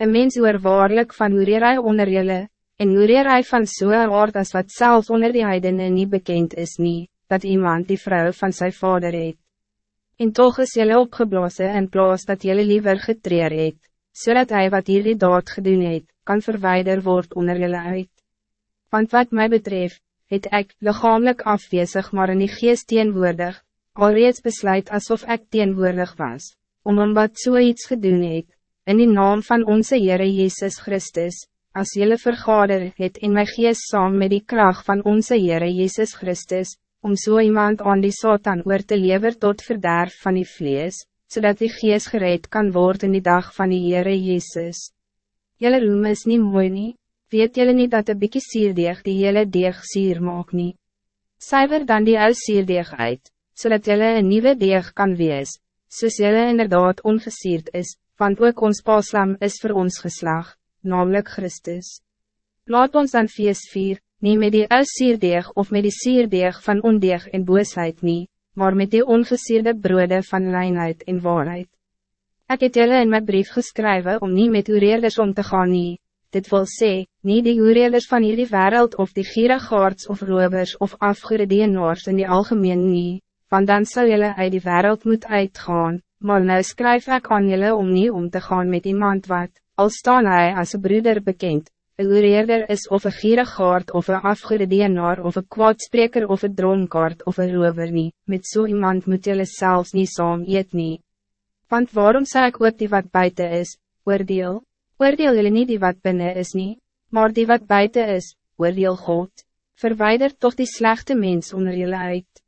Een mens oor waarlik van hoererij onder julle, en hoererij van soe aard as wat zelfs onder die heidene niet bekend is nie, dat iemand die vrouw van zijn vader het. En toch is julle opgeblazen en plaas dat julle liever getreer het, so hij wat hier die daad gedoen het, kan verwijder word onder julle uit. Want wat mij betreft, het ik lichamelijk afwezig maar in die geest teenwoordig, alreeds besluit alsof ik teenwoordig was, om wat so iets gedoen het, in die naam van onze Heere Jezus Christus, als jullie vergader het in my geest saam met die kracht van onze Heere Jezus Christus, om zo so iemand aan die Satan oor te lever tot verderf van die vlees, zodat die geest gereed kan worden in die dag van die Heere Jezus. Jelle roem is niet mooi nie, weet jullie niet dat de bikkie sierdeeg die hele deeg sier maak nie. Syver dan die ou sierdeeg uit, zodat jullie een nieuwe deeg kan wees, soos jullie inderdaad ongesierd is, want ook ons paaslam is voor ons geslag, namelijk Christus. Laat ons dan feest vier, niet met die ou sierdeeg of met die sierdeeg van ondeeg en boosheid nie, maar met die ongesierde broede van reinheid en waarheid. Ik het jullie in mijn brief geschreven om niet met ureerders om te gaan nie, dit wil sê, niet die ureerders van jullie wereld of die gierigaards of rovers of afgeredeenaars in die algemeen nie, want dan zou jullie uit die wereld moet uitgaan, maar nou skryf ik aan jullie om niet om te gaan met iemand wat, al staan hij als een broeder bekend, een ureerder is of een gierigaard of een afgeredeenaar of een kwaadspreker of een dronkaard of een rover nie, met zo so iemand moet jullie zelfs niet saam eet nie. Want waarom zou ik ook die wat buiten is, oordeel? Oordeel jullie niet die wat binnen is nie, maar die wat buiten is, oordeel God. Verwijder toch die slechte mens onder jullie uit.